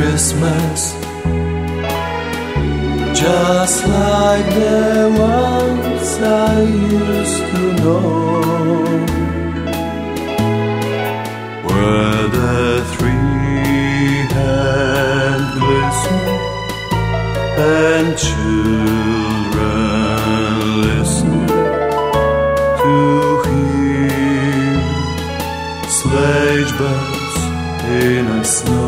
Christmas, just like the ones I used to know, where the three hand glisten and children listen to hear sledge bells in a snow.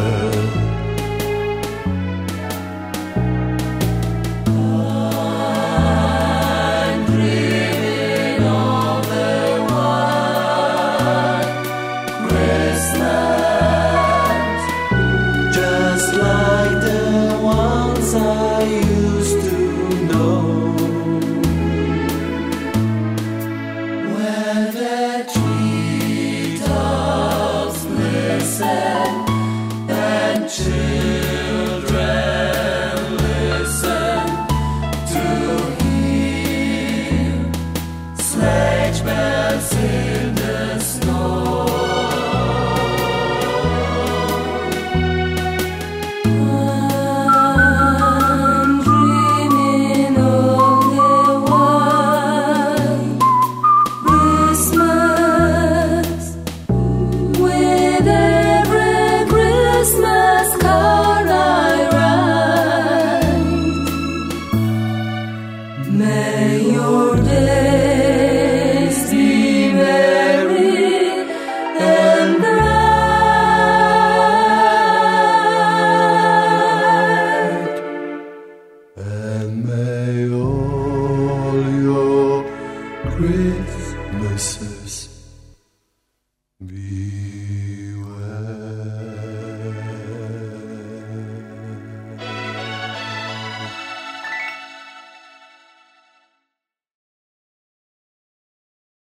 Sledge bells Christmases.